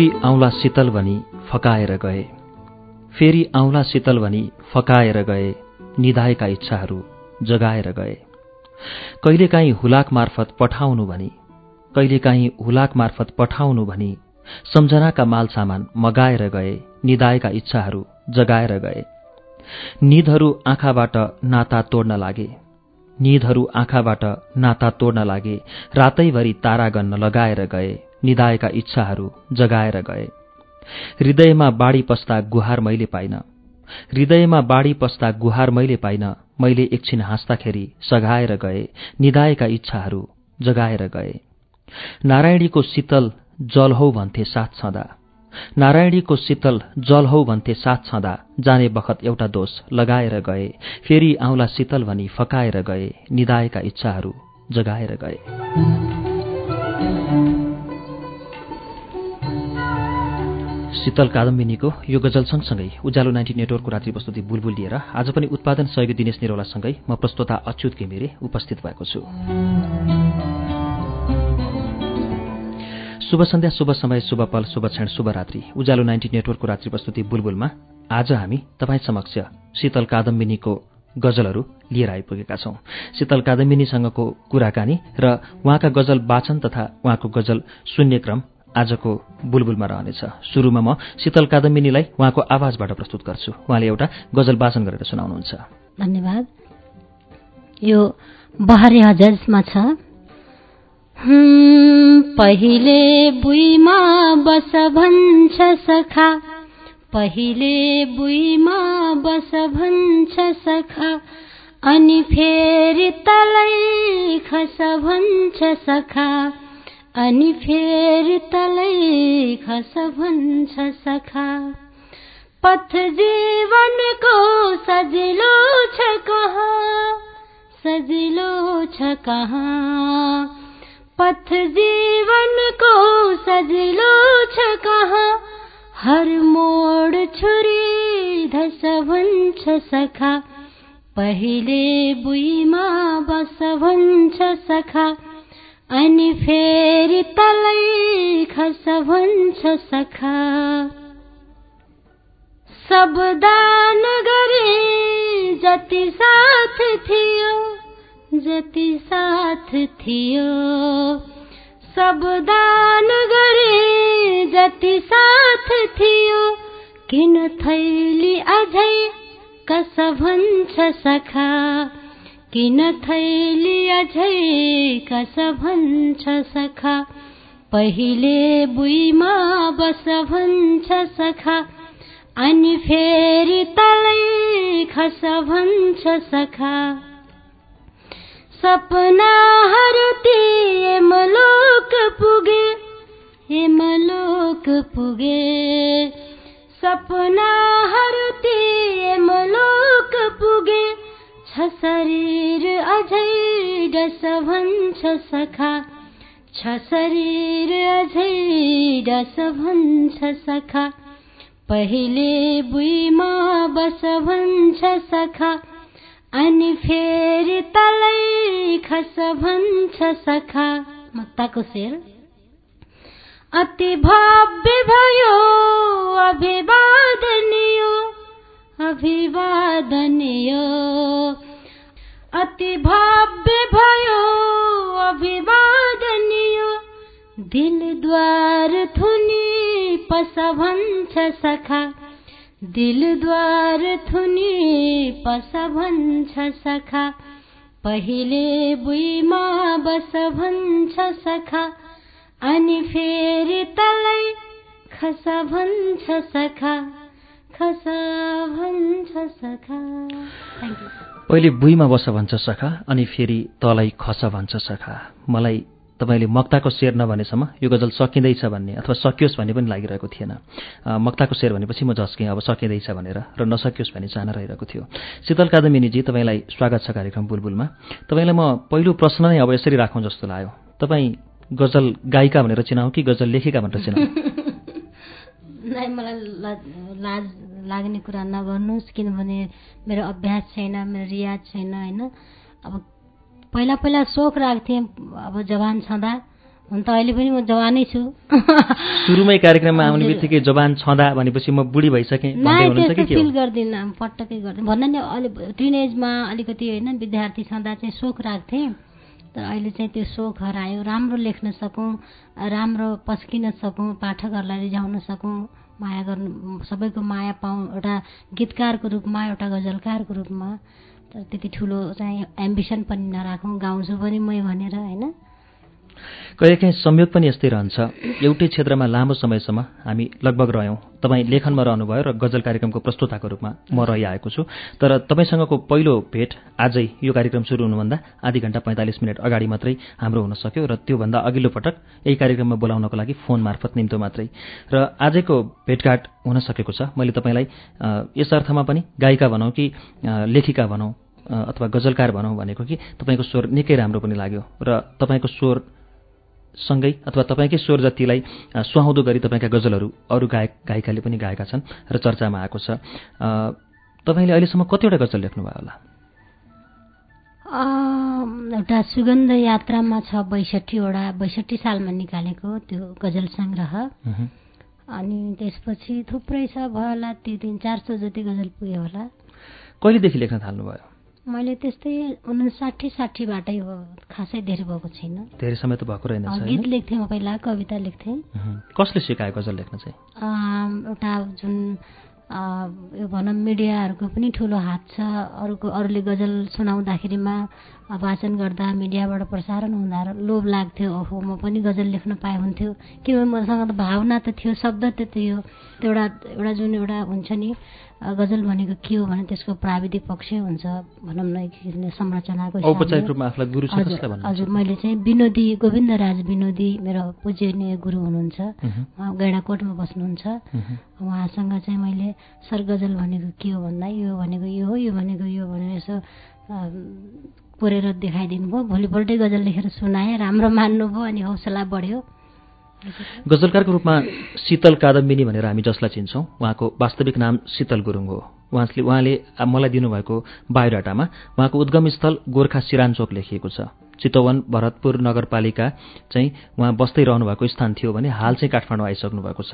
फेरि आउँला शीतल भनी फकाएर गए। फेरि आउँला शीतल भनी फकाएर गए निधाएका इच्छाहरू जगाएर गए। कहिलेकाहीँ हुलाक मार्फत पठाउनु भनी कहिलेकाहीँ हुलाक मार्फत पठाउनु भनी सम्झनाका माल सामान मगाएर गए निधाएका इच्छाहरू जगाएर गए। निधहरू आँखाबाट नाता तोड्न लागे निधहरू आँखाबाट नाता तोड्न लागे रातैभरि तारा गन्न लगाएर गए। निधाएका इच्छाहरू जगाएर गए। हृदयमा बाढी पस्दा गुहार मैले पाइन। हृदयमा बाढी पस्दा गुहार मैले पाइन। मैले एकछिन हाँस्दाखेरि सघाएर गए निधाएका इच्छाहरू जगाएर गए। नारायणीको शीतल जल हौ भन्थे साथ छँदा। नारायणीको शीतल जल हौ भन्थे साथ छँदा जाने बखत एउटा दोष लगाएर गए। फेरि आउँला शीतल भनी फकाएर गए निधाएका इच्छाहरू जगाएर गए। शीतल कादम्बिनीको यो गजल सँगसँगै उज्यालो नाइन्टी नेटवर्कको रात्रि प्रस्तुति बुलबुल लिएर आज पनि उत्पादन सहयोगी दिनेश निरौलासँगै म प्रस्तोता अच्युत घिमिरे उपस्थित भएको छु। शुभ सन्ध्या शुभ समय शुभ पल शुभ क्षण शुभ रात्रि। उज्यालो नाइन्टी नेटवर्कको रात्रि प्रस्तुति बुलबुलमा आज हामी तपाईँ समक्ष शीतल कादम्बिनीको गजलहरू लिएर आइपुगेका छौं। शीतल कादम्बिनीसँगको कुराकानी र उहाँका गजल वाचन तथा उहाँको गजल सुन्ने क्रम आजको बुलबुलमा रहनेछ। सुरुमा म शीतल कादम्बिनीलाई उहाँको आवाजबाट प्रस्तुत गर्छु। उहाँले एउटा गजल वाचन गरेर सुनाउनुहुन्छ। धन्यवाद। यो बहरे हजर्समा छ। पहिले बुइमा बस भन्छ सखा। पहिले बुइमा बस भन्छ सखा। अनि फेरि तलै खस भन्छ सखा। अनि फेरि तलै खस भन्छ सखा। पथ जीवनको सजिलो छ कहाँ? सजिलो छ कहाँ? पथ जीवनको सजिलो छ कहाँ? हर मोड छुरी धस भन्छ सखा। पहिले बुइमा बस भन्छ सखा। अनि फेरि तलै खस भन्छ सखा। सब दान गरे जति साथ थियो जति साथ थियो। सब दान गरे जति साथ थियो किन थैली अझै कस भन्छ सखा। किन थैली अझै कस भन्छ सखा? पहिले बुइमा बस भन्छ सखा। अनि फेरि तलै खस भन्छ सखा सपनाहरू ती एमलोक पुगे एमलोक पुगे। सपनाहरू ती एमलोक पुगे छ शरीर अझै डस भन्छ सखा। छ शरीर अझै डस भन्छ सखा। पहिले बुइमा बस भन्छ सखा। अनि फेरि तलै खस भन्छ सखा। मक्ताको शेर। अति भव्य भयो अभिवादनीय अभिवादनीय। अति भव्य भयो अभिवादनीय। दिलद्वार थुनी पस भन्छ सखा। दिलद्वार थुनी पस भन्छ सखा। पहिले बुइमा बस भन्छ सखा। अनि फेरि तलै खस भन्छ सखा। खस भन्छ सखा थ्याङ्क यू पहिले भुइँमा बस भन्छ सखा अनि फेरि तलै खस भन्छ सखा। मलाई तपाईँले मक्ताको शेर नभनेसम्म यो गजल सकिँदैछ भन्ने अथवा सकियोस् भन्ने पनि लागिरहेको थिएन। मक्ताको शेर भनेपछि म झस्केँ अब सकिँदैछ भनेर र नसकियोस् भन्ने चाहना रहेको थियो। शीतल कादमिनीजी तपाईँलाई स्वागत छ कार्यक्रम बुलबुलमा। तपाईँलाई म पहिलो प्रश्न नै अब यसरी राखौँ जस्तो लाग्यो। तपाईँ गजल गायिका भनेर चिनाउँ कि गजल लेखिका भनेर चिनाउँ? नै मलाई लाज लाग्ने कुरा नगर्नुहोस् किनभने मेरो अभ्यास छैन मेरो रियाज छैन होइन? अब पहिला पहिला सोख राख्थेँ अब जवान छँदा। हुन त अहिले पनि म जवानै छु। सुरुमै कार्यक्रममा आउने बित्तिकै जवान छँदा भनेपछि म बुढी भइसकेँ। फिल गर्दिनँ पटक्कै गर्दिनँ। भन्दा नि अलि टिन एजमा अलिकति होइन विद्यार्थी छँदा चाहिँ सोख राख्थेँ। तर अहिले चाहिँ त्यो सोख हरायो। राम्रो लेख्न सकौँ राम्रो पस्किन सकौँ पाठकहरूलाई रिझाउन सकौँ। माया गर्नु सबैको माया पाउँ एउटा गीतकारको रूपमा एउटा गजलकारको रूपमा तर त्यति ठुलो चाहिँ एम्बिसन पनि नराखौँ गाउँछु पनि मै भनेर होइन? कहिलेकाहीँ संयोग पनि यस्तै रहन्छ। एउटै क्षेत्रमा लामो समयसम्म हामी लगभग रह्यौँ। तपाईँ लेखनमा रहनुभयो र गजल कार्यक्रमको प्रस्तुताको रूपमा म रहिआएको छु। तर तपाईँसँगको पहिलो भेट आजै यो कार्यक्रम सुरु हुनुभन्दा आधी घन्टा पैँतालिस मिनट अगाडि मात्रै हाम्रो हुन सक्यो र त्योभन्दा अघिल्लो पटक यही कार्यक्रममा बोलाउनको लागि फोन मार्फत निम्तो मात्रै। र आजैको भेटघाट हुन सकेको छ। मैले तपाईँलाई यस अर्थमा पनि गायिका भनौँ कि लेखिका भनौँ अथवा गजलकार भनौँ भनेको कि तपाईँको स्वर निकै राम्रो पनि लाग्यो। र तपाईँको स्वर सँगै अथवा तपाईँकै स्वर जतिलाई सुहाउँदो गरी तपाईँका गजलहरू अरू गायक गायिकाले पनि गाएका छन् र चर्चामा आएको छ। तपाईँले अहिलेसम्म कतिवटा गजल लेख्नुभयो होला? एउटा सुगन्ध यात्रामा छ बैसठीवटा बैसठी सालमा निकालेको त्यो गजल सङ्ग्रह। अनि त्यसपछि थुप्रै छ भयो होला त्यो तिन चार सौ जति गजल पुग्यो होला। कहिलेदेखि लेख्न थाल्नुभयो? मैले त्यस्तै उनासाठी साठीबाटै हो खासै धेरै भएको छैन। धेरै समय त भएको रहेन गीत लेख्थेँ म पहिला कविता लेख्थेँ। कसले सिकायो गजल लेख्न चाहिँ? एउटा जुन यो भनौँ मिडियाहरूको पनि ठुलो हात छ। अरूको अरूले गजल सुनाउँदाखेरिमा वाचन गर्दा मिडियाबाट प्रसारण हुँदा लोभ लाग्थ्यो। ओहो म पनि गजल लेख्न पाए हुन्थ्यो। किनभने मसँग त भावना त थियो शब्द त थियो। एउटा एउटा जुन एउटा हुन्छ नि गजल भनेको के हो भने त्यसको प्राविधिक पक्ष हुन्छ भनौँ न संरचनाको हजुर मैले चाहिँ विनोदी गोविन्द राज विनोदी मेरो पूजनीय गुरु हुनुहुन्छ। उहाँ। गैडाकोटमा बस्नुहुन्छ। उहाँसँग चाहिँ मैले सर गजल भनेको के हो भन्दा यो भनेको यो हो यो भनेको यो भनेर यसो देखाइदिनु भयो भोलिपल्टै गजल लेखेर सुनाएँ राम्रो मान्नुभयो अनि हौसला बढ्यो। गजलकारको रूपमा शीतल कादम्बिनी भनेर हामी जसलाई चिन्छौँ उहाँको वास्तविक नाम शीतल गुरुङ हो। उहाँले उहाँले मलाई दिनुभएको बायोडाटामा उहाँको उद्गम स्थल गोर्खा सिरानचोक लेखिएको छ। चितवन भरतपुर नगरपालिका चाहिँ उहाँ बस्दै रहनुभएको स्थान थियो भने हाल चाहिँ काठमाडौँ आइसक्नु भएको छ।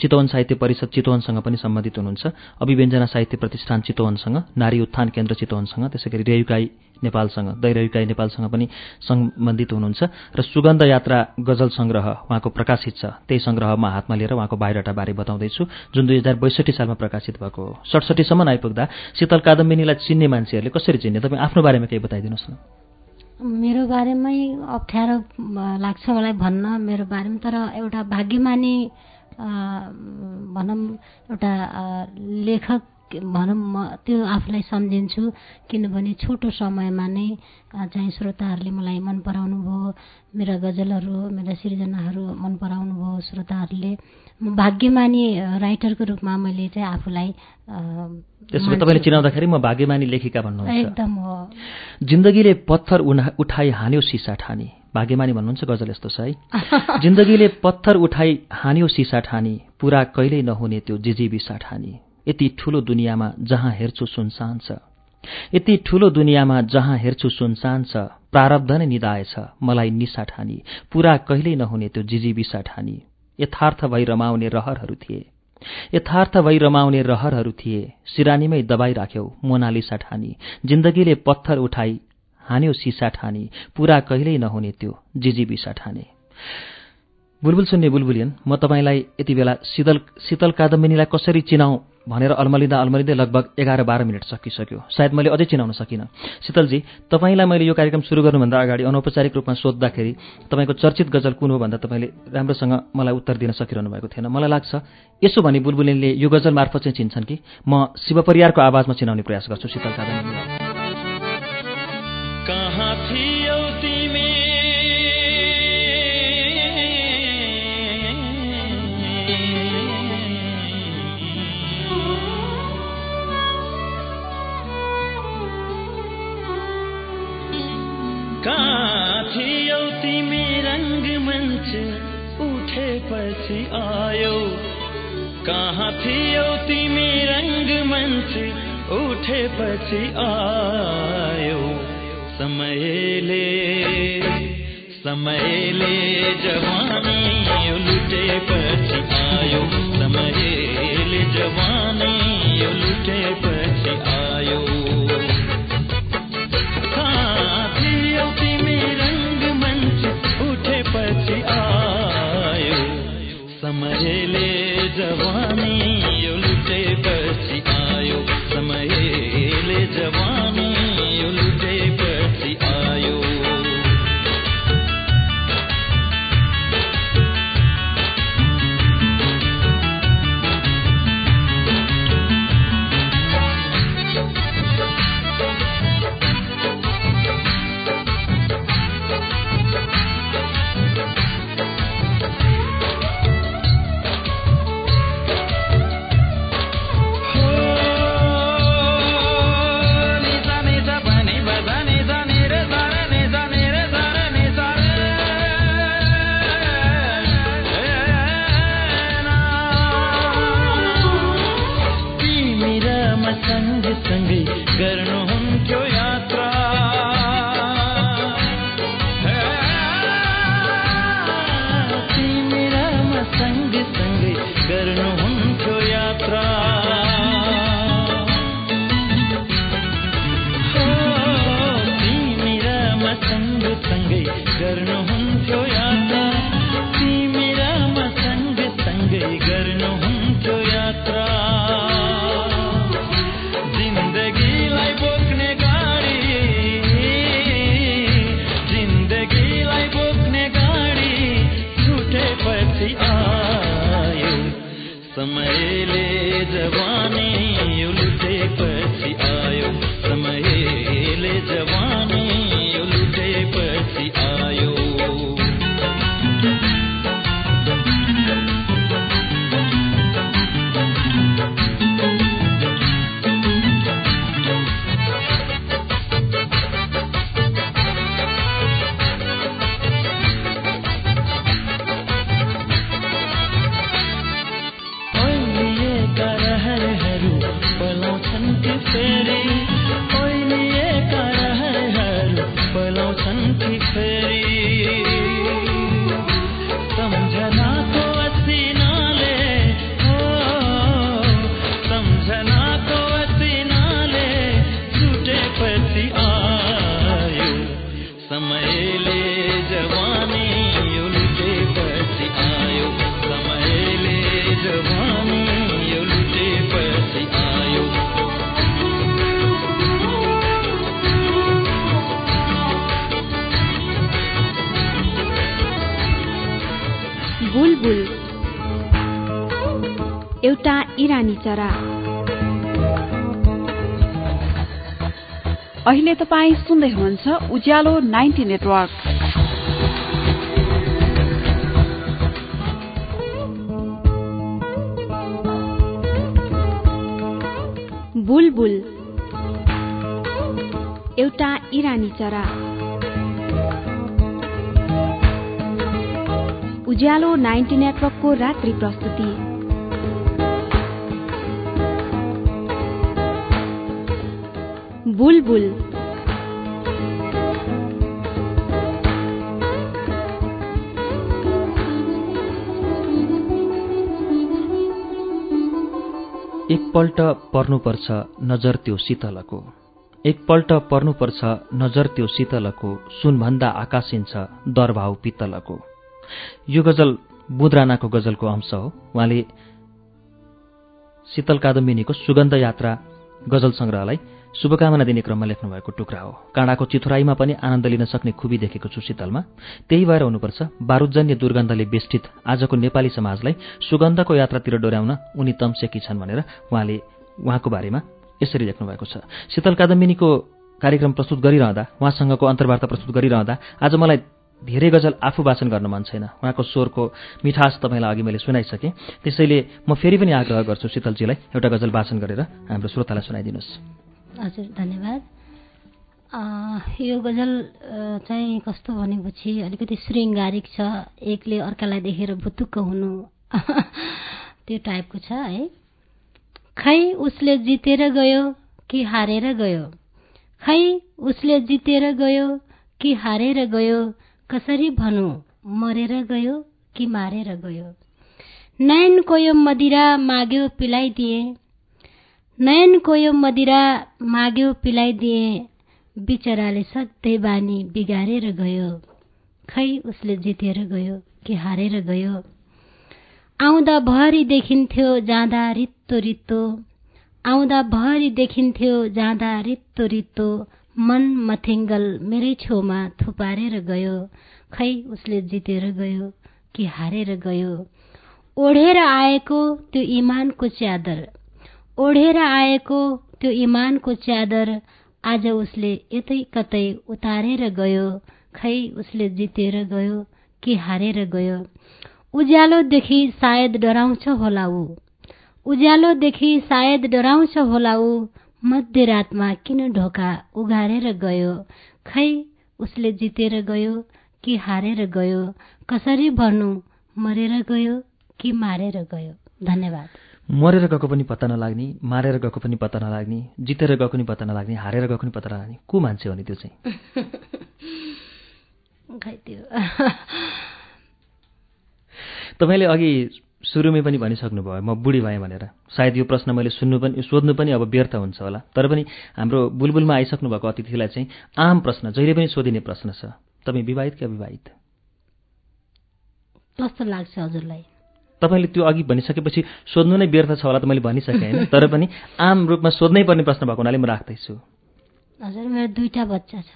चितवन साहित्य परिषद चितवनसँग पनि सम्बन्धित हुनुहुन्छ। अभिव्यञ्जना साहित्य प्रतिष्ठान चितवनसँग नारी उत्थान केन्द्र चितवनसँग त्यसै गरी रेयुकाई नेपालसँग दैरयुकाई नेपालसँग पनि सम्बन्धित हुनुहुन्छ र सुगन्ध यात्रा गजल सङ्ग्रह उहाँको प्रकाशित छ। त्यही सङ्ग्रहमा हातमा लिएर उहाँको बायोडाटाबारे बताउँदैछु। जुन दुई हजार बैसठी सालमा प्रकाशित भएको हो। सडसठीसम्म आइपुग्दा शीतल कादम्बिनीलाई चिन्ने मान्छेहरूले कसरी चिन्ने? तपाईँ आफ्नो बारेमा केही बताइदिनुहोस् न। मेरो बारेमै अप्ठ्यारो लाग्छ मलाई भन्न मेरो बारेमा तर एउटा भाग्यमानी भनौँ एउटा लेखक भनौँ म त्यो आफूलाई सम्झिन्छु। किनभने छोटो समयमा नै चाहिँ श्रोताहरूले मलाई मन पराउनु भयो मेरा गजलहरू मेरा सिर्जनाहरू मन पराउनु भयो श्रोताहरूले। म भाग्यमानी राइटरको रूपमा मैले चाहिँ आफूलाई त्यसो तपाईँले चिनाउँदाखेरि म भाग्यमानी लेखिका भन्नु एकदम हो। जिन्दगीले पत्थर उठाई हान्यो सिसा ठानी। भाग्यमानी भन्नुहुन्छ गजल यस्तो छ है। जिन्दगीले पत्थर उठाई हान्यो सिसा ठानी। पुरा कहिल्यै नहुने त्यो जिजिबिसा ठानी यति ठुलो दुनियाँमा जहाँ हेर्छु सुनसान छ। यति ठुलो दुनियाँमा जहाँ हेर्छु सुनसान छ। प्रारब्ध नै निदाएछ मलाई निसा ठानी। पुरा कहिल्यै नहुने त्यो जिजिबिसा ठानी यथार्थ भई रमाउने रहरहरू थिए। यथार्थ भई रमाउने रहरहरू थिए। सिरानीमै दबाई राख्यौ मोनालिसा ठानी। जिन्दगीले पत्थर उठाई हान्यो सिसा ठानी। पुरा कहिल्यै नहुने त्यो जिजिबिसा ठाने। बुलबुल सुन्ने बुलबुलियन म तपाईँलाई यति बेला शीतल शीतल कादम्बिनीलाई कसरी चिनाउँ? भनेर अल्मलिँदा अल्मलिँदै लगभग एघार बाह्र मिनट सकिसक्यो। सायद मैले अझै चिनाउन सकिनँ। शीतलजी तपाईँलाई मैले यो कार्यक्रम सुरु गर्नुभन्दा अगाडि अनौपचारिक रूपमा सोद्धाखेरि तपाईँको चर्चित गजल कुन हो भन्दा तपाईँले राम्रोसँग मलाई उत्तर दिन सकिरहनु भएको थिएन। मलाई लाग्छ यसो भने बुलबुलिनले यो गजल मार्फत चाहिँ चिन्छन् कि? म शिवपरियारको आवाजमा चिनाउने प्रयास गर्छु। शीतल कादम्बीलाई उठेपछि आयो। कहाँ थियो तिमी रङ्गमञ्च उठेपछि आयो। समयले समयले जवानी लुटेपछि आयो। समयले जवानी लुटेपछि आयो चरा अहिले तपाईँ सुन्दै हुनुहुन्छ उज्यालो नाइन्टी नेटवर्क। बुलबुल एउटा इरानी चरा। उज्यालो नाइन्टी नेटवर्कको रात्रि प्रस्तुति। बुलबुल। एकपल्ट पर्नुपर्छ नजर त्यो शीतलको। एकपल्ट पर्नुपर्छ नजर त्यो शीतलको सुनभन्दा आकाशिन्छ दरभाउ पित्तलको। यो गजल बुद्रानाको गजलको अंश हो। उहाँले शीतल कादम्बिनीको सुगन्ध यात्रा गजल सङ्ग्रहलाई शुभकामना दिने क्रममा लेख्नु भएको टुक्रा हो। काँडाको चिथुराईमा पनि आनन्द लिन सक्ने खुबी देखेको छु शीतलमा। त्यही भएर हुनुपर्छ बारुदजन्य दुर्गन्धले बेष्टित आजको नेपाली समाजलाई सुगन्धको यात्रातिर डोर्याउन उनी तम्सेकी छन् भनेर उहाँले उहाँको बारेमा यसरी लेख्नु भएको छ। शीतल कादम्बिनीको कार्यक्रम प्रस्तुत गरिरहँदा उहाँसँगको अन्तर्वार्ता प्रस्तुत गरिरहँदा आज मलाई धेरै गजल आफू वाचन गर्न मन छैन। उहाँको स्वरको मिठास तपाईँलाई अघि मैले सुनाइसकेँ। त्यसैले म फेरि पनि आग्रह गर्छु शीतलजीलाई एउटा गजल वाचन गरेर हाम्रो श्रोतालाई सुनाइदिनुहोस्। हजुर धन्यवाद। यो गजल चाहिँ कस्तो भनेपछि अलिकति श्रृङ्गारिक छ। एकले अर्कालाई देखेर भुतुक्क हुनु त्यो टाइपको छ है। खै उसले जितेर गयो कि हारेर गयो? खै उसले जितेर गयो कि हारेर गयो? कसरी भनौँ मरेर गयो कि मारेर गयो? नयनको यो मदिरा माग्यो पिलाइदिए। नयनको यो मदिरा माग्यो पिलाइदिए। बिचराले सधैँ बानी बिगारेर गयो। खै उसले जितेर गयो कि हारेर गयो। आउँदा भरि देखिन्थ्यो जाँदा रित्तो रित्तो। आउँदा भरि देखिन्थ्यो जाँदा रित्तो रित्तो। मन मथिङ्गल मेरै छेउमा थुपारेर गयो। खै उसले जितेर गयो कि हारेर गयो। ओढेर आएको त्यो इमानको च्यादर। ओढेर आएको त्यो इमानको च्यादर आज उसले यतै कतै उतारेर गयो खै उसले जितेर गयो कि हारेर गयो। उज्यालोदेखि सायद डराउँछ होला ऊ। उज्यालोदेखि सायद डराउँछ होला ऊ मध्यरातमा किन ढोका उघारेर गयो खै उसले जितेर गयो कि हारेर गयो कसरी भन्नु मरेर गयो कि मारेर गयो? धन्यवाद। मरेर गएको पनि पत्ता नलाग्ने मारेर गएको पनि पत्ता नलाग्ने जितेर गएको पनि पत्ता नलाग्ने हारेर गएको पनि पत्ता नलाग्ने को मान्छे हो नि त्यो चाहिँ? खै त्यो तपाईँले अघि सुरुमै पनि भनिसक्नुभयो म बुढी भएँ भनेर। सायद यो प्रश्न मैले सुन्नु पनि सोध्नु पनि अब व्यर्थ हुन्छ होला। तर पनि हाम्रो बुलबुलमा आइसक्नु भएको अतिथिलाई चाहिँ आम प्रश्न जहिले पनि सोधिने प्रश्न छ। तपाईँ विवाहित कि अविवाहित कस्तो लाग्छ हजुरलाई? तपाईँले त्यो अघि भनिसकेपछि सोध्नु नै व्यर्थ छ होला त मैले भनिसकेँ होइन। तर पनि आम रूपमा सोध्नै पर्ने प्रश्न भएको हुनाले म राख्दैछु। हजुर मेरो दुईटा बच्चा छ।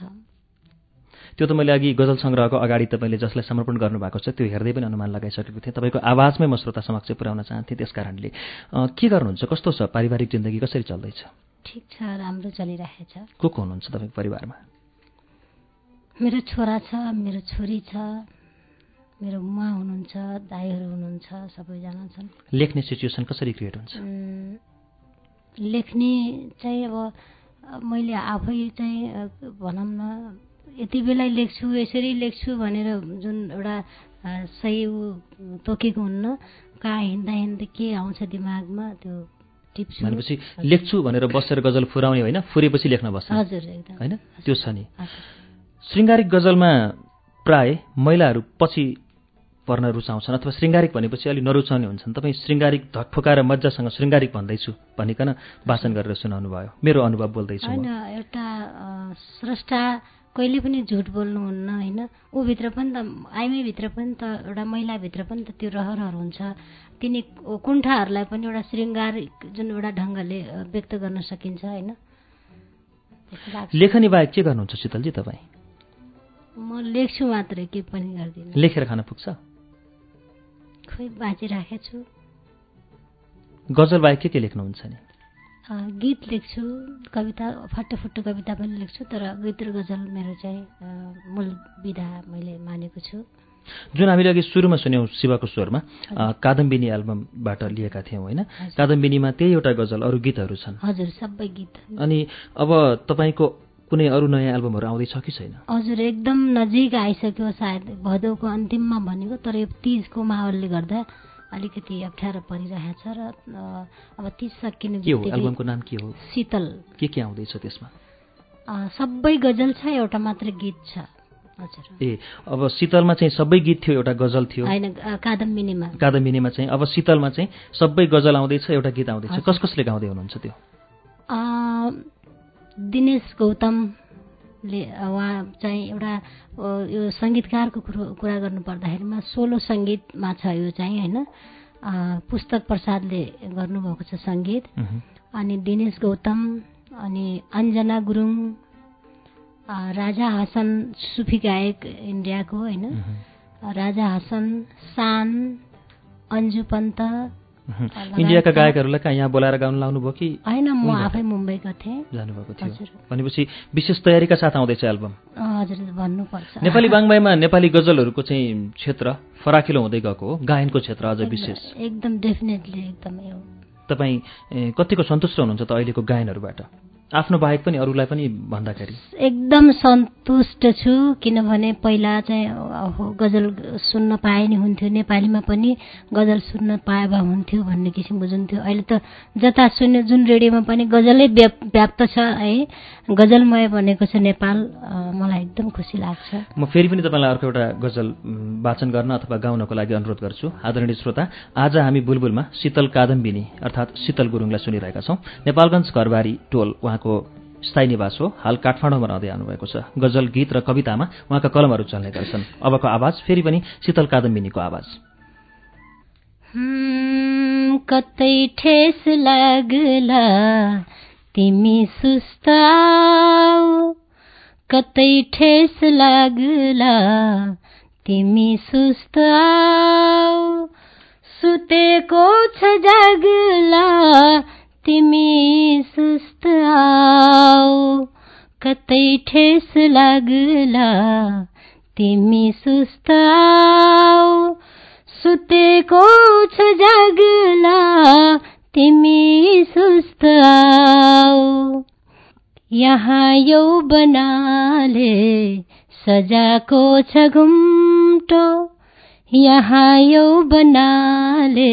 त्यो त मैले अघि गजल सङ्ग्रहको अगाडि तपाईँले जसलाई समर्पण गर्नुभएको छ त्यो हेर्दै पनि अनुमान लगाइसकेको थिएँ। तपाईँको आवाजमै म श्रोता समक्ष पुर्याउन चाहन्थेँ त्यस कारणले। के गर्नुहुन्छ? कस्तो छ? पारिवारिक जिन्दगी कसरी चल्दैछ? ठिक छ राम्रो चलिरहेछ। को को हुनुहुन्छ तपाईँको परिवारमा? मेरो छोरा छ मेरो छोरी छ। मेरो उमा हुनुहुन्छ दाईहरू हुनुहुन्छ सबैजना छन्। लेख्ने सिचुएसन कसरी क्रिएट हुन्छ? लेख्ने चाहिँ अब मैले आफै चाहिँ भनौँ न यति बेला लेख्छु यसरी लेख्छु भनेर जुन एउटा सही ऊ तोकेको हुन्न कहाँ हिँड्दा हिँड्दा के आउँछ दिमागमा त्यो टिप्छु भनेपछि लेख्छु भनेर बसेर गजल फुराउने होइन फुरेपछि लेख्न बस्छ। हजुर एकदम। होइन? त्यो छ नि। हजुर। श्रृङ्गारिक गजलमा प्राय महिलाहरू पछि पर्न रुचाउँछन् अथवा श्रृङ्गारिक भनेपछि अलिक नरुचाउने हुन्छन्। तपाईँ श्रृङ्गारिक धकफुकाएर मजासँग श्रृङ्गारिक भन्दैछु भनिकन वाचन गरेर सुनाउनु भयो मेरो अनुभव बोल्दैछु एउटा स्रष्टा कहिले पनि झुट बोल्नुहुन्न होइन? ऊभित्र पनि त आइमैभित्र पनि त एउटा महिलाभित्र पनि त त्यो रहरहरू हुन्छ। तिनी कुण्ठाहरूलाई पनि एउटा श्रृङ्गारिक जुन एउटा ढङ्गले व्यक्त गर्न सकिन्छ होइन। लेखनी बाहेक के गर्नुहुन्छ शीतलजी तपाईँ? म लेख्छु मात्रै के पनि गर्दिनँ। लेखेर खान पुग्छ? खोइ बाँचिराखेको छु। गजल बाहेक के के लेख्नुहुन्छ नि? गीत लेख्छु कविता फाटोफुट्टो कविता पनि लेख्छु तर गीत र गजल मेरो चाहिँ मूल विधा मैले मानेको छु। जुन हामीले अघि सुरुमा सुन्यौँ शिवको स्वरमा कादम्बिनी एल्बमबाट लिएका थियौँ होइन? कादम्बिनीमा त्यही एउटा गजल अरू गीतहरू छन्। हजुर सबै गीत। अनि अब तपाईँको कुनै अरू नयाँ एल्बमहरू आउँदैछ कि छैन? हजुर एकदम नजिक आइसक्यो सायद। भदौको अन्तिममा भनेको तर यो तिजको माहौलले गर्दा अलिकति अप्ठ्यारो परिरहेछ र अब तिज सकिने के हो? एल्बमको नाम के हो? शीतल। के के आउँदैछ त्यसमा? सबै गजल छ एउटा मात्र गीत छ। हजुर। ए अब शीतलमा चाहिँ सबै गीत थियो एउटा गजल थियो? होइन कादम्बिनीमा। कादम्बिनीमा चाहिँ अब शीतलमा चाहिँ सबै गजल आउँदैछ एउटा गीत आउँदैछ। कस कसले गाउँदै हुनुहुन्छ त्यो? दिनेश गौतमले उहाँ चाहिँ एउटा यो सङ्गीतकारको कुरो कुरा गर्नु पर्दाखेरिमा सोलो सङ्गीतमा छ यो चाहिँ होइन पुस्तक प्रसादले गर्नुभएको छ सङ्गीत। अनि दिनेश गौतम अनि अञ्जना गुरुङ राजा हसन सुफी गायक इन्डियाको होइन। राजा हसन सान अन्जु पन्त इन्डियाका गायकहरूलाई कहाँ यहाँ बोलाएर गाउन लाउनु भयो कि? होइन म आफै मुम्बईको थिएँ। जानुभएको थियो। भनेपछि विशेष तयारीका साथ आउँदैछ एल्बम? हजुर भन्नुपर्छ। नेपाली बाङ्मयमा नेपाली गजलहरूको चाहिँ क्षेत्र फराकिलो हुँदै गएको हो। गायनको क्षेत्र अझ विशेष। एकदम डेफिनेटली एकदमै हो तपाईँ कतिको सन्तुष्ट हुनुहुन्छ त अहिलेको गायनहरूबाट? आफ्नो बाहेक पनि अरूलाई पनि भन्दाखेरि? एकदम सन्तुष्ट छु किनभने पहिला चाहिँ गजल सुन्न पाए नि हुन्थ्यो नेपालीमा पनि गजल सुन्न पाए भए हुन्थ्यो भन्ने किसिमको जुन थियो। अहिले त जता सुन्यो जुन रेडियोमा पनि गजलै व्याप- व्याप्त छ है गजलमय बनेको छ नेपाल मलाई एकदम खुसी लाग्छ। म फेरि पनि तपाईँलाई अर्को एउटा गजल वाचन गर्न अथवा गाउनको लागि अनुरोध गर्छु। आदरणीय श्रोता आज हामी बुलबुलमा शीतल कादम्बिनी अर्थात् शीतल गुरुङलाई सुनिरहेका छौँ। नेपालगञ्ज घरबारी टोल उहाँको स्थायी निवास हो। हाल काठमाडौँमा रहँदै आउनुभएको छ। गजल गीत र कवितामा उहाँका कलमहरू चल्ने गर्छन्। अबको आवाज फेरि पनि शीतल कादम्बिनीको आवाज। कतै ठेस लाग्ला तिमी सुस्ताऊ कतै ठेस लाग्ला तिमी सुस्ताऊ सुतेको छ जाग्ला तिमी सुस्ताऊ कतै ठेस लाग्ला। तिमी सुस्ताऊ सुतेको छ जाग्ला। तिमी सुस्ताऊ यहाँ यौवनाले सजाको छ घुम्टो। यहाँ यौवनाले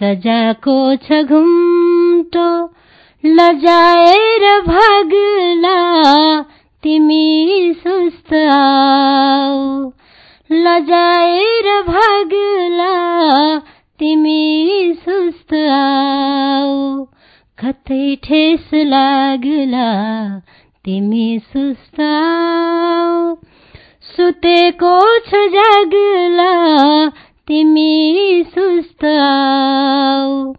सजाको छ घुम्टो लजाएर भाग्ला तिमी सुस्ताऊ लजाएर भाग्ला तिमी सुस्ताऊ कतै ठेस लाग्ला तिमी सुस्ताऊ सुतेको जाग्ला तिमी सुस्ताऊ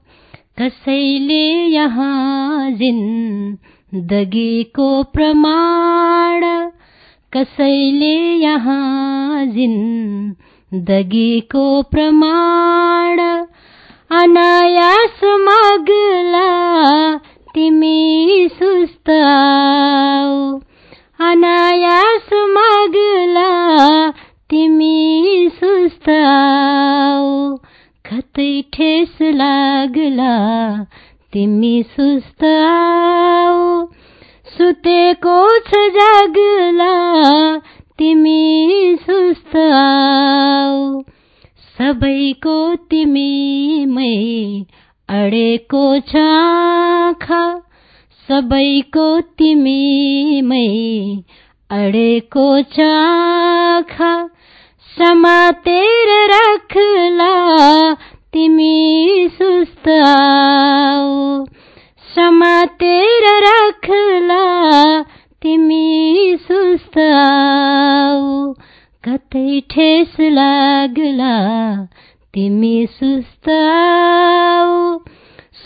कसैले यहाँ जिन्दगीको प्रमाण? कसैले यहाँ जिन्दगीको प्रमाण? अनायास माग्ला तिमी सुस्ताऊ अनायास माग्ला तिमी सुस्ताऊ कतै ठेस लाग्ला तिमी सुस्ताऊ सुतेको छ जाग्ला तिमी सुस्ताऊ सबैको तिमीमै अडेको छ आँखा सबैको तिमीमै अडेको छ आँखा समातेर राख्ला तिमी सुस्ताऊ। समातेर राख्ला तिमी सुस्ताऊ। कतै ठेस लाग्ला तिमी सुस्ताऊ।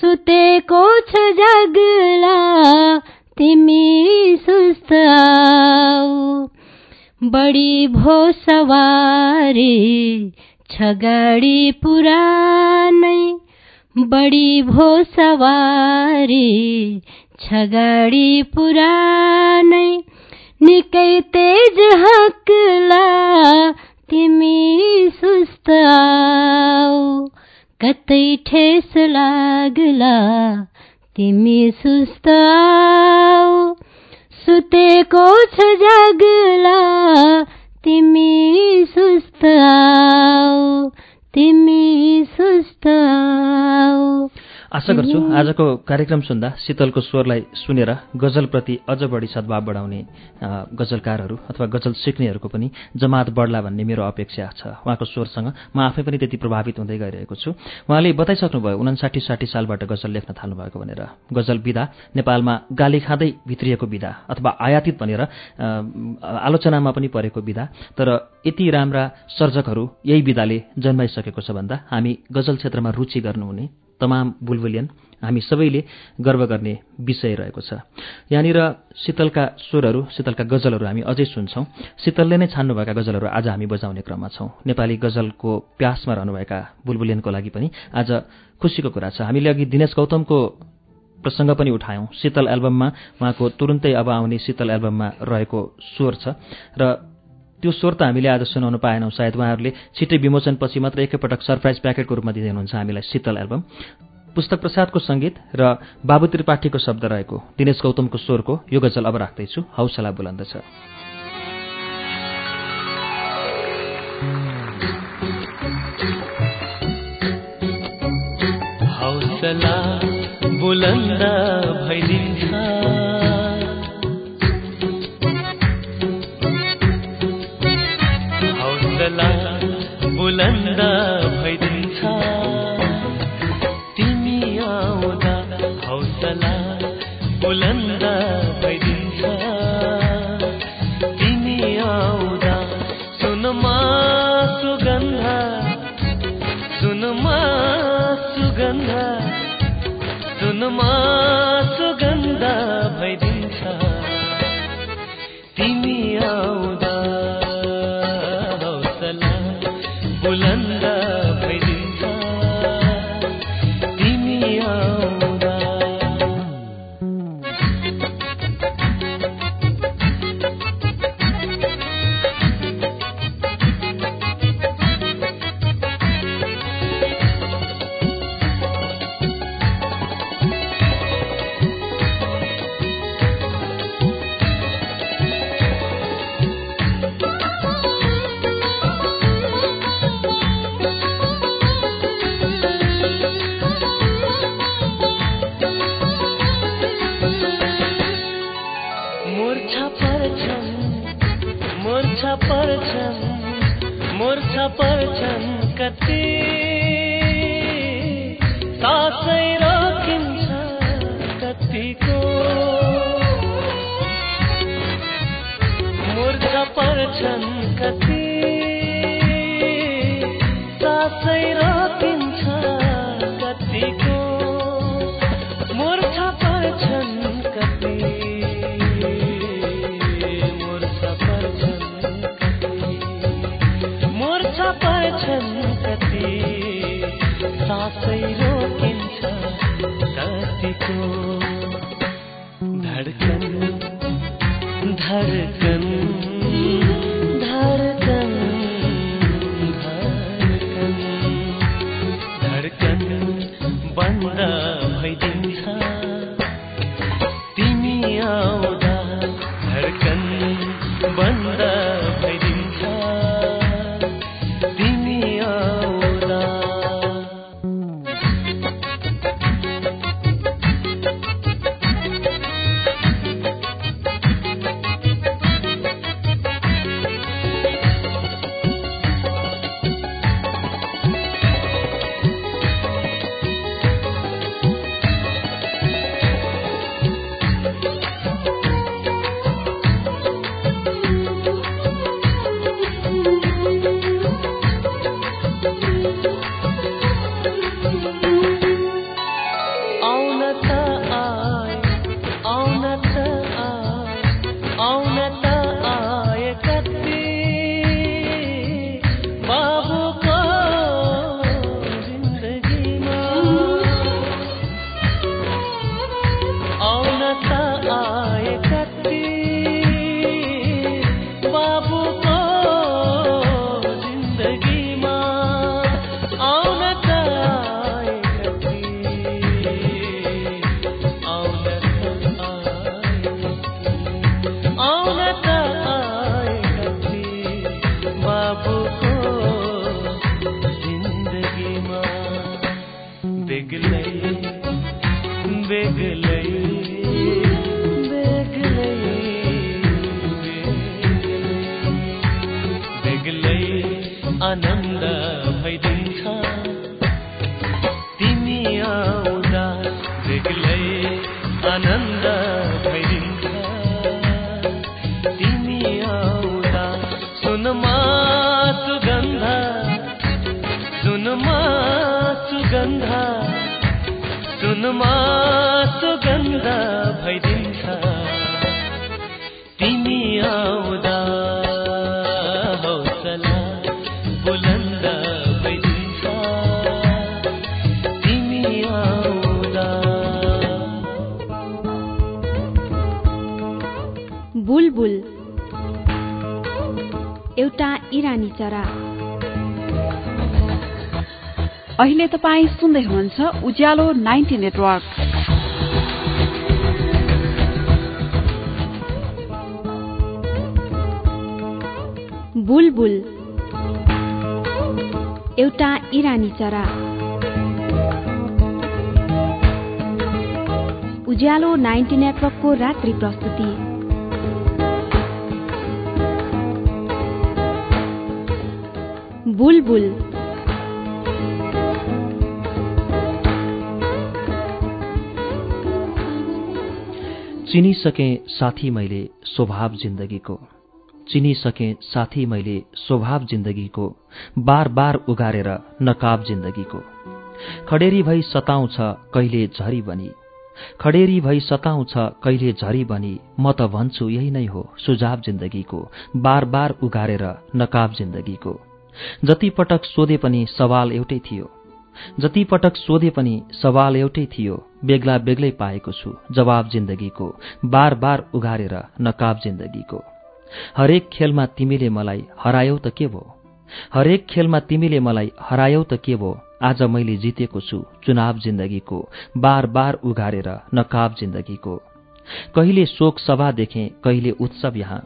सुतेको छ जाग्ला तिमी सुस्ताऊ। बढी भो सवारी छ गाडी पुरानै बढी भो सवारी छ गाडी पुरानै निकै तेज हक्ला तिमी सुस्ताऊ कतै ठेस लाग्ला तिमी सुस्ताऊ सुतेको छ जाग्ला तिमी सुस्ताऊ तिमी सुस्ताऊ आशा गर्छु आजको कार्यक्रम सुन्दा शीतलको स्वरलाई सुनेर गजलप्रति अझ बढी सद्भाव बढाउने गजलकारहरू अथवा गजल सिक्नेहरूको पनि जमात बढ्ला भन्ने मेरो अपेक्षा छ। उहाँको स्वरसँग म आफै पनि त्यति प्रभावित हुँदै गइरहेको छु। उहाँले बताइसक्नुभयो उनासाठी साठी सालबाट गजल लेख्न थाल्नुभएको भनेर। गजल विधा नेपालमा गाली खाँदै भित्रिएको विधा अथवा आयातित भनेर आलोचनामा पनि परेको विधा तर यति राम्रा सर्जकहरू यही विधाले जन्माइसकेको छ भन्दा हामी गजल क्षेत्रमा रुचि गर्नुहुने तमाम बुलबुलियन हामी सबैले गर्व गर्ने विषय रहेको छ। यहाँनिर शीतलका स्वरहरू शीतलका गजलहरू हामी अझै सुन्छौँ। शीतलले नै छान्नुभएका गजलहरू आज हामी बजाउने क्रममा छौँ। नेपाली गजलको प्यासमा रहनुभएका बुलबुलियनको लागि पनि आज खुसीको कुरा छ। हामीले अघि दिनेश गौतमको प्रसङ्ग पनि उठायौँ। शीतल एल्बममा उहाँको तुरुन्तै अब आउने शीतल एल्बममा रहेको स्वर छ र त्यो स्वर त हामीले आज सुनाउन पाएनौँ। सायद उहाँहरूले छिट्टै विमोचनपछि मात्र एकैपटक सरप्राइज प्याकेटको रूपमा दिँदै हुनुहुन्छ हामीलाई शीतल एल्बम। पुस्तक प्रसादको सङ्गीत र बाबु त्रिपाठीको शब्द रहेको दिनेश गौतमको स्वरको यो गजल अब राख्दैछु। हौसला बुलन्द छ। बुलन्द ಚಂದ तपाईँ सुन्दै हुनुहुन्छ उज्यालो नाइन्टी नेटवर्क। बुलबुल। एउटा इरानी चरा। उज्यालो नाइन्टी नेटवर्कको रात्रि प्रस्तुति। बुलबुल। चिनिसके साथी मैले स्वभाव जिन्दगीको। चिनिसके साथी मैले स्वभाव जिन्दगीको। बार बार उगारेर नकाब जिन्दगीको। खडेरी भई सताउँछ कहिले झरी बनी। खडेरी भई सताउँछ कहिले झरी बनी। म त भन्छु यही नै हो सुझाव जिन्दगीको। बार बार उगारेर नकाब जिन्दगीको। जति पटक सोधे पनि सवाल एउटै थियो। जति पटक सोधे पनि सवाल एउटै थियो बेग्ला बेग्लै पाएको छु जवाब जिन्दगीको बार बार उघारेर नकाब जिन्दगीको। हरेक खेलमा तिमीले मलाई हरायौ त के भो हरेक खेलमा तिमीले मलाई हरायौ त के भो आज मैले जितेको छु चुनाव जिन्दगीको बार बार उघारेर नकाब जिन्दगीको। कहिले शोक सभा देखेँ कहिले उत्सव यहाँ।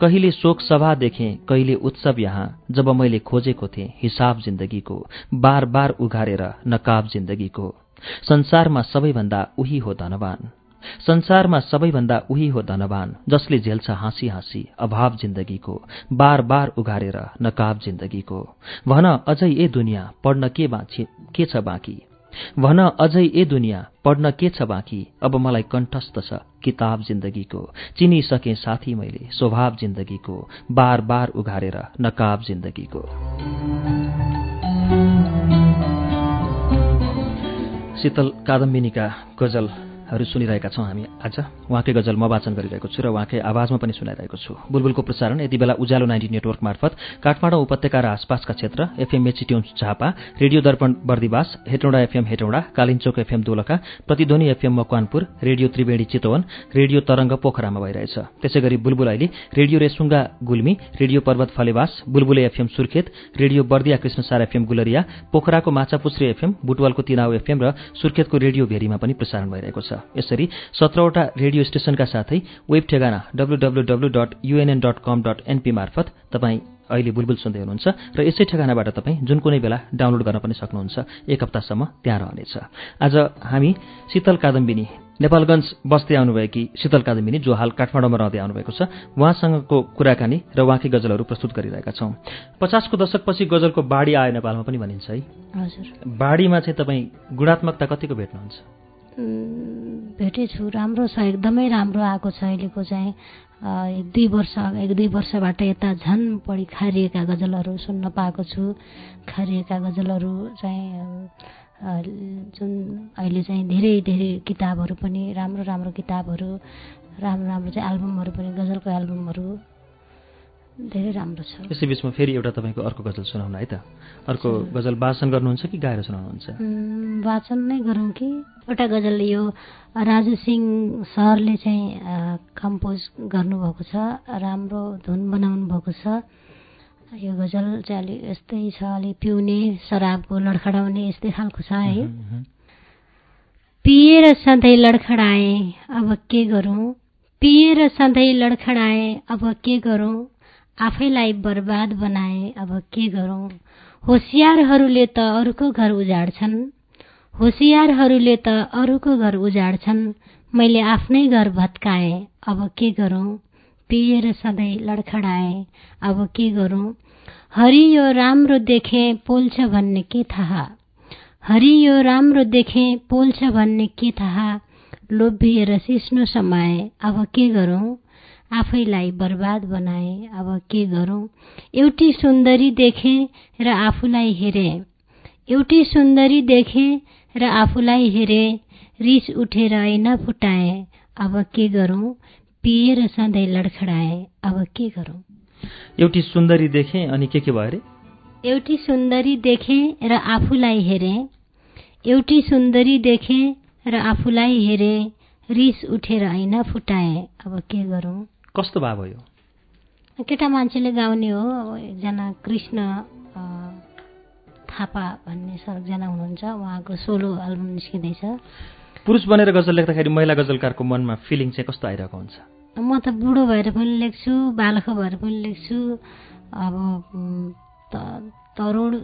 कहिले शोक सभा देखेँ कहिले उत्सव यहाँ। जब मैले खोजेको थिएँ हिसाब जिन्दगीको बार बार उघारेर नकाब जिन्दगीको। संसारमा सबैभन्दा उही हो धनवान। संसारमा सबैभन्दा उही हो धनवान जसले झेल्छ हाँसी हाँसी अभाव जिन्दगीको बार बार उघारेर नकाब जिन्दगीको। भन अझै ए दुनियाँ पढ्न के बाँची के छ बाँकी? भन अझै ए दुनियाँ पढ्न के छ बाँकी? अब मलाई कण्ठस्थ छ किताब जिन्दगीको। चिनिसके साथी मैले स्वभाव जिन्दगीको बार बार उघारेर नकाब जिन्दगीको। शीतल कादम्बिनीका गजल हरू सुनिरहेका छौँ हामी आज। उहाँकै गजल म वाचन गरिरहेको छु र उहाँकै आवाजमा पनि सुनाइरहेको छु। बुलबुलको प्रसारण यति बेला उज्यालो नाइन्टी नेटवर्क मार्फत काठमाडौँ उपत्यका र आसपासका क्षेत्र FM मेचिट्युन Jhapa radio Darpan Bardibas Hetauda FM Hetauda Kalinchok FM Dolakha Pratidhwani FM Makwanpur radio Triveni Chitwan radio Tarang पोखरामा भइरहेछ। त्यसै गरी बुलबुल अहिले रेडियो रेसुङ्गा गुल्मी रेडियो पर्वत फलेवास बुलबुले FM Surkhet radio Bardiya Krishnasar FM Gulariya पोखराको Machhapuchhre FM बुटवालको तिनाउ एफएम र सुर्खेतको रेडियो भेरीमा पनि प्रसारण भइरहेको छ। यसरी सत्रवटा रेडियो स्टेशनका साथै वेब ठेगाना WWW dot UNN dot com dot NP मार्फत तपाईँ अहिले बुलबुल सुन्दै हुनुहुन्छ र यसै ठेगानाबाट तपाईँ जुन कुनै बेला डाउनलोड गर्न पनि सक्नुहुन्छ एक हप्तासम्म त्यहाँ रहनेछ। आज हामी शीतल कादम्बिनी नेपालगञ्ज बस्दै आउनुभएकी शीतल कादम्बिनी जो हाल काठमाडौँमा रहँदै आउनुभएको छ। उहाँसँगको कुराकानी र उहाँकै गजलहरू प्रस्तुत गरिरहेका छौँ। पचासको दशकपछि गजलको बाढी आयो नेपालमा पनि भनिन्छ है। हजुर। बाढीमा चाहिँ तपाईँ गुणात्मकता कतिको भेट्नुहुन्छ? भेटेछु राम्रो छ एकदमै राम्रो आएको छ अहिलेको चाहिँ। एक दुई वर्ष एक दुई वर्षबाट यता झन् बढी खारिएका गजलहरू सुन्न पाएको छु। खारिएका गजलहरू चाहिँ जुन अहिले चाहिँ धेरै धेरै किताबहरू पनि राम्रो राम्रो किताबहरू राम्रो राम्रो चाहिँ एल्बमहरू पनि गजलको एल्बमहरू धेरै राम्रो छ। यसै बिचमा फेरि एउटा तपाईँको अर्को गजल सुनाउन है त। अर्को गजल वाचन गर्नुहुन्छ कि गाएर सुनाउनुहुन्छ? वाचन नै गरौँ कि? एउटा गजल यो राजु सिंह सरले चाहिँ कम्पोज गर्नुभएको छ राम्रो धुन बनाउनु भएको छ। यो गजल चाहिँ अलिक यस्तै छ अलिक पिउने शराबको लडखडाउने यस्तै खालको छ है। पिएर सधैँ लडखडाए अब के गरौँ? पिएर सधैँ लडखडाए अब के गरौँ? आफैलाई बर्बाद बनाए अब के गरौँ? होसियारहरूले त अरूको घर उजाड्छन्। होसियारहरूले त अरूको घर उजाड्छन्। मैले आफ्नै घर भत्काएँ अब के गरौँ? पिएर सधैँ लडखडाएँ अब के गरौँ? हरियो राम्रो देखे पोल्छ भन्ने के थाहा? हरियो राम्रो देखे पोल्छ भन्ने के थाहा? लोभिएर सिस्नो समाए अब के गरौँ? आफैलाई बर्बाद बनाए अब के गरौँ? एउटी सुन्दरी देखे र आफूलाई हेरे। एउटी सुन्दरी देखे र आफूलाई हेरे। रिस उठेर ऐना फुटाए अब के गरौँ? पिएर सधैँ लडखडाए अब के गरौँ? एउटी सुन्दरी देखे अनि के के भयो अरे एउटी सुन्दरी देखे र आफूलाई हेरे। एउटी सुन्दरी देखे र आफूलाई हेरे। रिस उठेर ऐना फुटाए अब के गरौँ? कस्तो भाव हो यो? केटा मान्छेले गाउने हो अब एकजना कृष्ण थापा भन्ने स- एकजना हुनुहुन्छ उहाँको सोलो एल्बम निस्किँदैछ। पुरुष बनेर गजल लेख्दाखेरि महिला गजलकारको मनमा फिलिङ चाहिँ कस्तो आइरहेको हुन्छ? म त बुढो भएर पनि लेख्छु बालख भएर पनि लेख्छु अब तरुण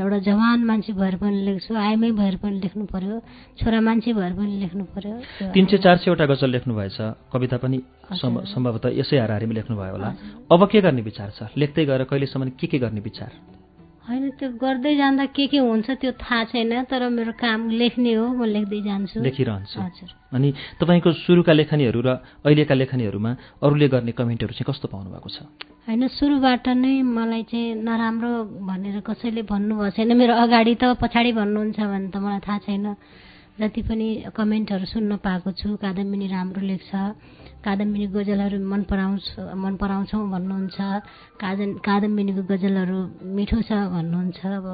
एउटा जवान मान्छे भएर पनि लेख्छु। आइमै भएर पनि लेख्नु पर्यो। छोरा मान्छे भएर पनि लेख्नु पर्यो। तिन सय चार सयवटा गजल लेख्नुभएछ कविता पनि सम्भ- सम्भवतः यसै हाराहारीमा लेख्नुभयो होला। अब के गर्ने विचार छ? लेख्दै गएर कहिलेसम्म के के गर्ने विचार? होइन त्यो गर्दै जाँदा के के हुन्छ त्यो थाहा छैन तर मेरो काम लेख्ने हो म लेख्दै जान्छु। लेखिरहन्छु। हजुर। अनि तपाईँको सुरुका लेखनीहरू र अहिलेका लेखनीहरूमा अरूले गर्ने कमेन्टहरू चाहिँ कस्तो पाउनु भएको छ? होइन सुरुबाट नै मलाई चाहिँ नराम्रो भनेर कसैले भन्नुभएको छैन। मेरो अगाडि त पछाडि भन्नुहुन्छ भने त मलाई थाहा छैन। जति पनि कमेन्टहरू सुन्न पाएको छु। कादम्बिनी राम्रो लेख्छ। कादम्बिनी गजलहरू मन पराउँछ मन पराउँछौँ भन्नुहुन्छ। कादन कादम्बिनीको गजलहरू मिठो छ भन्नुहुन्छ। अब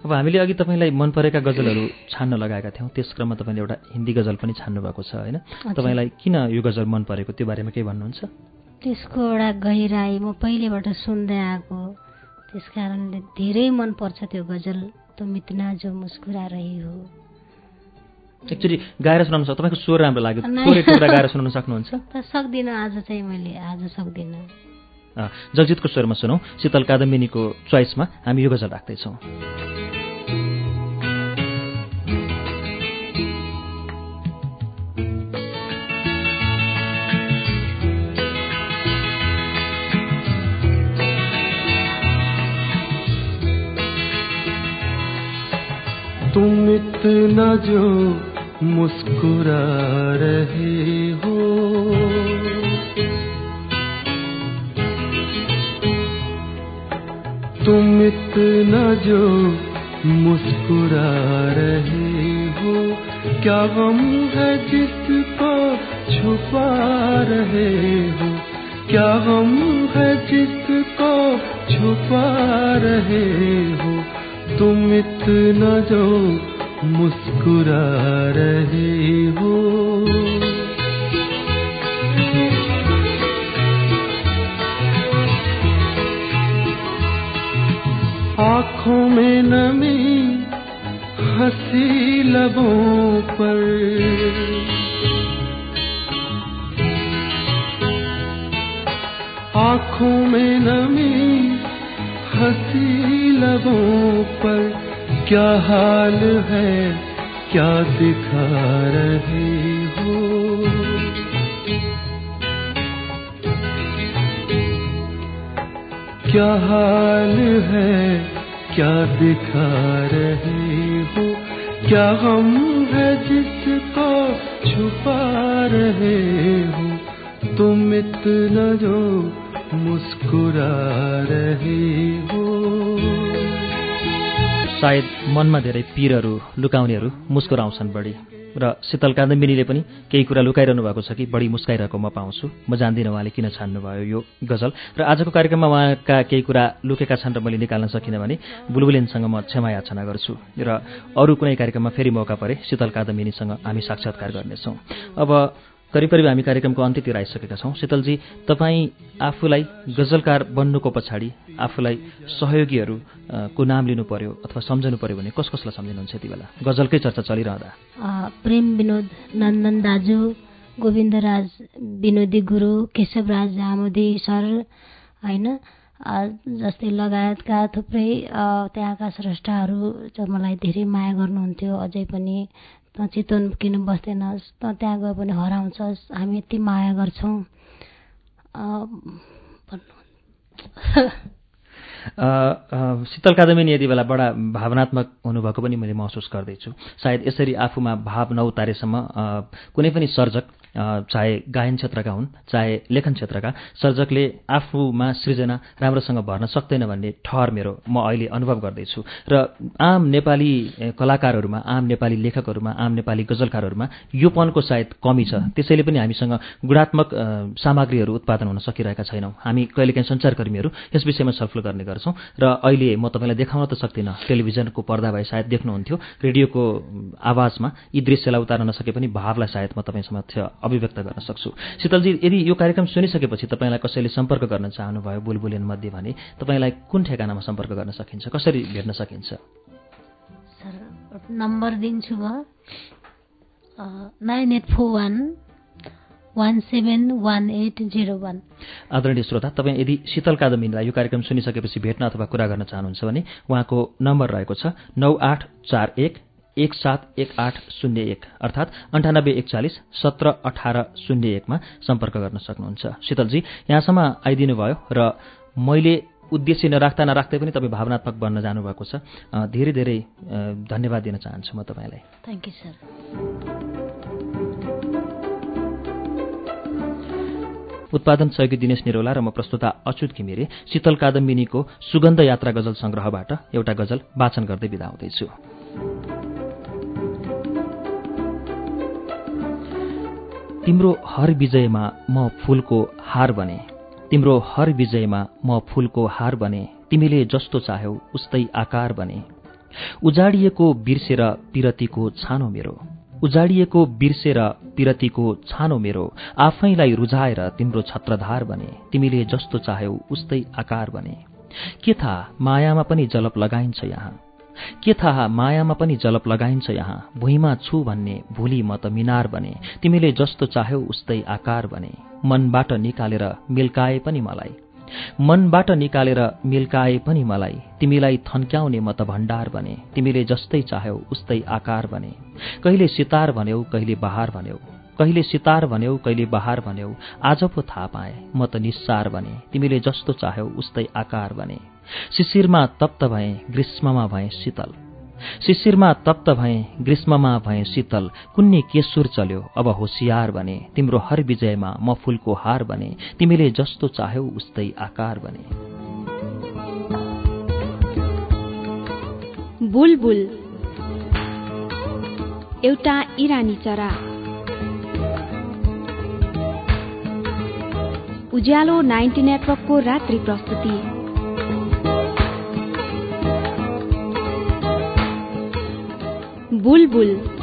अब हामीले अघि तपाईँलाई मन परेका गजलहरू छान्न लगाएका थियौँ। त्यस क्रममा तपाईँले एउटा हिन्दी गजल पनि छान्नु भएको छ होइन? तपाईँलाई किन यो गजल मन परेको? त्यो बारेमा केही भन्नुहुन्छ? त्यसको एउटा गहिराई म पहिलेबाट सुन्दै आएको। त्यस कारणले धेरै मनपर्छ त्यो गजल। त मितना जो मुस्कुरा रही हो। एक्चुली गाएर सुनाउनु सक्छ तपाईँको स्वर राम्रो लाग्यो। टुक्रा गाएर सुनाउन सक्नुहुन्छ? त सक्दिनँ आज चाहिँ मैले आज सक्दिनँ। अ, जगजितको स्वरमा सुनौ। शीतल कादम्बिनीको चोइसमा हामी यो गजल राख्दैछौँ। तुम इतना जो मुस्कुरा रहे हो। तुम इतना जो मुस्कुरा रहे हो, क्या गम है जिसको छुपा रहे हो? क्या गम है जिसको छुपा रहे हो? तुम इतना जो मुस्कुरा रहे हो। आँखों में नमी, हँसी लबों पर। आँखों में नमी, हँसी लबों पर। क्या हाल है? क्या दिखा रहे हो? क्या हाल है? क्या दिखा रहे हो? क्या हम है जिसको छुपा रहे हो? तुम इतना जो मुस्कुरा रहे हो। सायद मनमा धेरै पीरहरू लुकाउनेहरू मुस्कुराउँछन् बढी। र शीतल कादम्बिनीले पनि केही कुरा लुकाइरहनु भएको छ कि बढी मुस्काइरहेको म पाउँछु। म जान्दिनँ उहाँले किन छान्नुभयो यो गजल। र आजको कार्यक्रममा उहाँका केही कुरा लुकेका छन् र मैले निकाल्न सकिनँ भने बुलबुलेनसँग म क्षमा याचना गर्छु। र अरू कुनै कार्यक्रममा फेरि मौका परे शीतल कादम्बिनीसँग हामी साक्षात्कार गर्नेछौँ। अब करिब करिब हामी कार्यक्रमको अन्त्यतिर आइसकेका छौँ। शीतलजी तपाईँ आफूलाई गजलकार बन्नुको पछाडि आफूलाई सहयोगीहरू अ, को नाम लिनु पर्यो अथवा सम्झनु पर्यो भने कस कसलाई सम्झिनुहुन्छ यति बेला? गजलकै चर्चा चलिरहँदा। प्रेम विनोद नन्दन दाजु गोविन्दराज विनोदी गुरु केशवराज आमोदी सर होइन? जस्तै लगायतका थुप्रै त्यहाँका स्रष्टाहरू मलाई धेरै माया गर्नुहुन्थ्यो अझै पनि त चितवन किन बस्दैनस् त त्यहाँ गए पनि हराउँछस् हामी यति माया गर्छौँ। शीतल कादम्बिनी यति बेला बडा भावनात्मक हुनुभएको पनि मैले महसुस गर्दैछु। सायद यसरी आफूमा भाव नउतारेसम्म कुनै पनि सर्जक चाहे गायन क्षेत्रका हुन् चाहे लेखन क्षेत्रका सर्जकले आफूमा सृजना राम्रोसँग भर्न सक्दैन भन्ने ठहर मेरो म अहिले अनुभव गर्दैछु। र आम नेपाली कलाकारहरूमा आम नेपाली लेखकहरूमा आम नेपाली गजलकारहरूमा योपनको सायद कमी छ। त्यसैले पनि हामीसँग गुणात्मक सामग्रीहरू उत्पादन हुन सकिरहेका छैनौँ। हामी कहिलेकाहीँ सञ्चारकर्मीहरू यस विषयमा छलफल गर्ने गर्छौँ। र अहिले म तपाईँलाई देखाउन त सक्दिनँ। टेलिभिजनको पर्दा भए सायद देख्नुहुन्थ्यो। रेडियोको आवाजमा यी दृश्यलाई उतार्न नसके पनि भावलाई सायद म तपाईँ समक्ष अभिव्यक्त गर्न सक्छु। शीतलजी यदि यो कार्यक्रम सुनिसकेपछि तपाईँलाई कसैले सम्पर्क गर्न चाहनुभयो बुलबुलेन मध्ये भने तपाईँलाई कुन ठेगानामा सम्पर्क गर्न सकिन्छ कसरी भेट्न सकिन्छ? सर नम्बर दिन्छु म। Nine eight four one one seven one eight zero one. आदरणीय श्रोता तपाईँ यदि शीतल कादम्बिनीलाई यो कार्यक्रम सुनिसकेपछि भेट्न अथवा कुरा गर्न चाहनुहुन्छ भने उहाँको नम्बर रहेको छ नौ आठ चार एक एक सात एक आठ शून्य एक अर्थात् अन्ठानब्बे एकचालिस सत्र अठार शून्य एकमा सम्पर्क गर्न सक्नुहुन्छ। शीतलजी यहाँसम्म आइदिनु भयो र मैले उद्देश्य नराख्दा नराख्दै पनि तपाईँ भावनात्मक बन्न जानुभएको छ। धेरै धेरै धन्यवाद दिन चाहन्छु म तपाईँलाई। थ्याङ्क यू सर उत्पादन सहयोगी दिनेश निरौला र म प्रस्तुता अच्युत घिमिरे शीतल कादम्बिनीको सुगन्ध यात्रा गजल संग्रहबाट एउटा गजल वाचन गर्दै विदा हुँदैछु। तिम्रो हर विजयमा म फूलको हार बने। तिम्रो हर विजयमा म फूलको हार बने। तिमीले जस्तो चाह्यौ उस्तै आकार बने। उजाडिएको बिर्सेर पिरतीको छानो मेरो। उजाडिएको बिर्सेर पिरतीको छानो मेरो। आफैलाई रुझाएर तिम्रो छत्रधार बने। तिमीले जस्तो चाह्यौ उस्तै आकार बने। के थाहा मायामा पनि जलप लगाइन्छ यहाँ। के थाहा मायामा पनि जलप लगाइन्छ यहाँ? भुइँमा छु भन्ने भोलि म त मिनार बने। तिमीले जस्तो चाह्यौ उस्तै आकार बने। मनबाट निकालेर मिल्काए पनि मलाई। मनबाट निकालेर मिल्काए पनि मलाई। तिमीलाई थन्क्याउने म त भण्डार बने। तिमीले जस्तै चाह्यौ उस्तै आकार बने। कहिले सितार भन्यौ कहिले बहार भन्यौ। कहिले सितार भन्यौ कहिले बहार भन्यौ। आज पो थाहा पाए म त निस्सार बने। तिमीले जस्तो चाह्यौ उस्तै आकार बने। शिशिरमा तप्त भए ग्रीष्ममा भए शीतल। शिशिरमा तप्त भए ग्रीष्ममा भए शीतल। कुन्नी केसुर चल्यो अब होसियार बने तिम्रो हर विजयमा म फूलको हार बने तिमीले जस्तो चाह्यौ उस्तै आकार बने। बुलबुल। एउटा इरानी चरा। उज्यालो नाइन्टी नेटवर्कको रात्रि प्रस्तुति। बुलबुल।